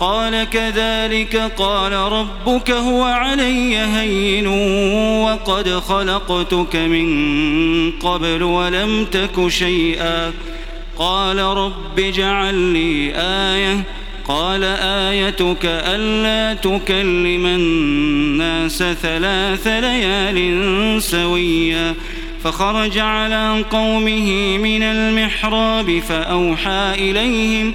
قال كذلك قال ربك هو علي هين وقد خلقتك من قبل ولم تك شيئا. قال رب اجعل لي آية. قال آيتك ألا تكلم الناس ثلاث ليال سويا. فخرج على قومه من المحراب فأوحى إليهم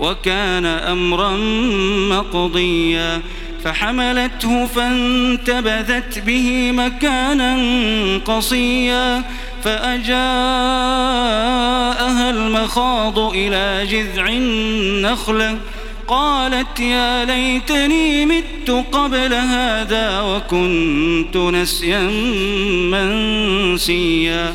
وكان أمرا مقضيا فحملته فانتبذت به مكانا قصيا فأجاءها المخاض إلى جذع النخلة قالت يا ليتني مت قبل هذا وكنت نسيا منسيا.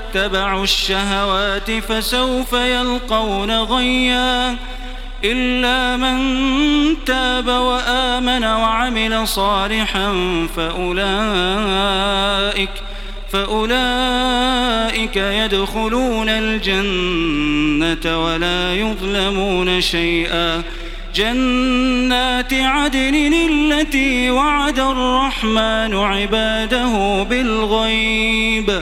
واتبعوا الشهوات فسوف يلقون غيا. إلا من تاب وآمن وعمل صالحا فأولئك فأولئك يدخلون الجنة ولا يظلمون شيئا. جنات عدن التي وعد الرحمن عباده بالغيب.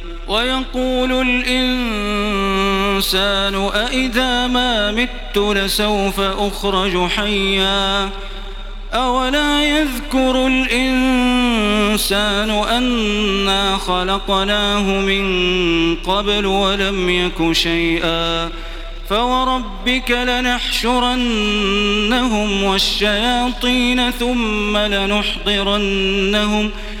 ويقول الإنسان أإذا ما مت لسوف أخرج حيا أولا يذكر الإنسان أنا خلقناه من قبل ولم يك شيئا فوربك لنحشرنهم والشياطين ثم لنحضرنهم ثم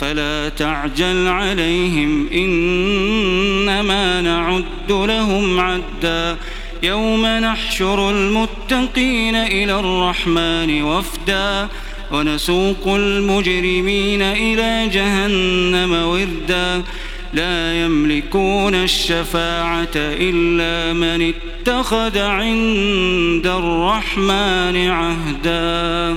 فلا تعجل عليهم إنما نعد لهم عدا. يوم نحشر المتقين إلى الرحمن وفدا. ونسوق المجرمين إلى جهنم وردا. لا يملكون الشفاعة إلا من اتخذ عند الرحمن عهدا.